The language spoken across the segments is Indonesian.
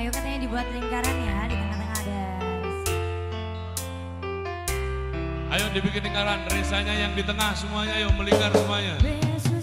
Ayo katanya dibuat lingkaran ya, di tengah-tengah ada. Ayo dibikin lingkaran, resanya yang di tengah semuanya, ayo melingkar semuanya. Besok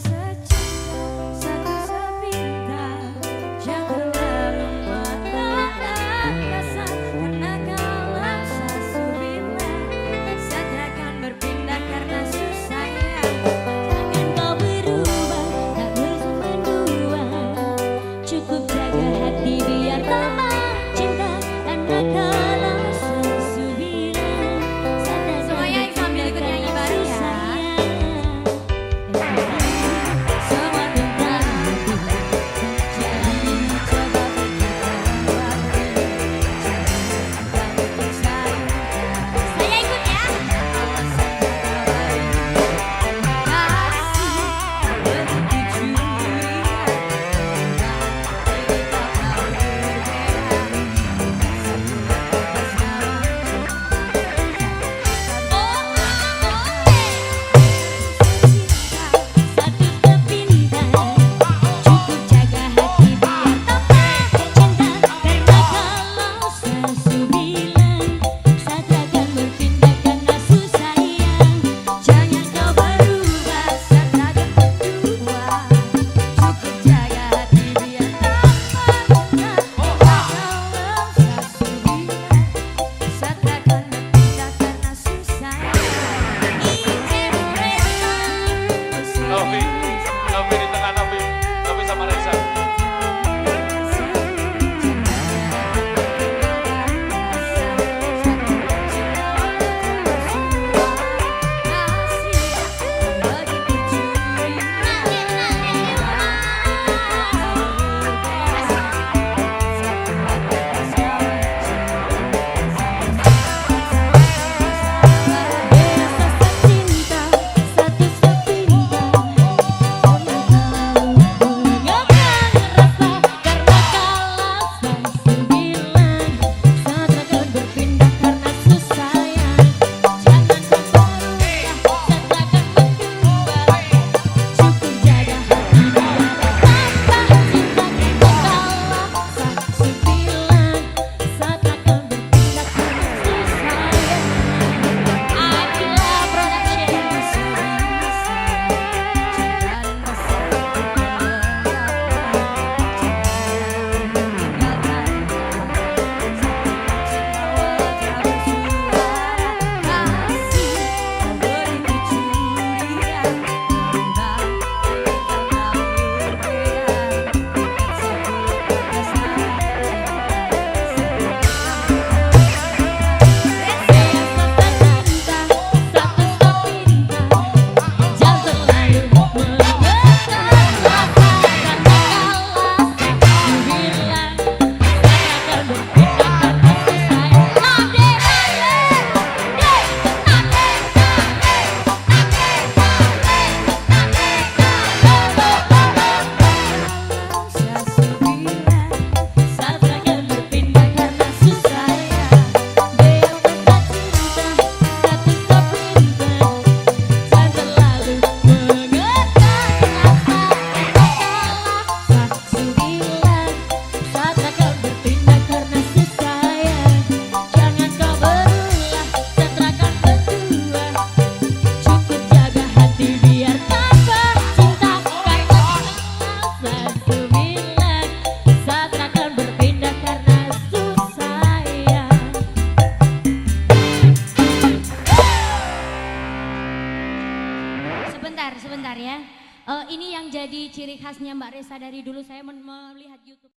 sebentar ya. Uh, ini yang jadi ciri khasnya Mbak Resa dari dulu saya melihat YouTube.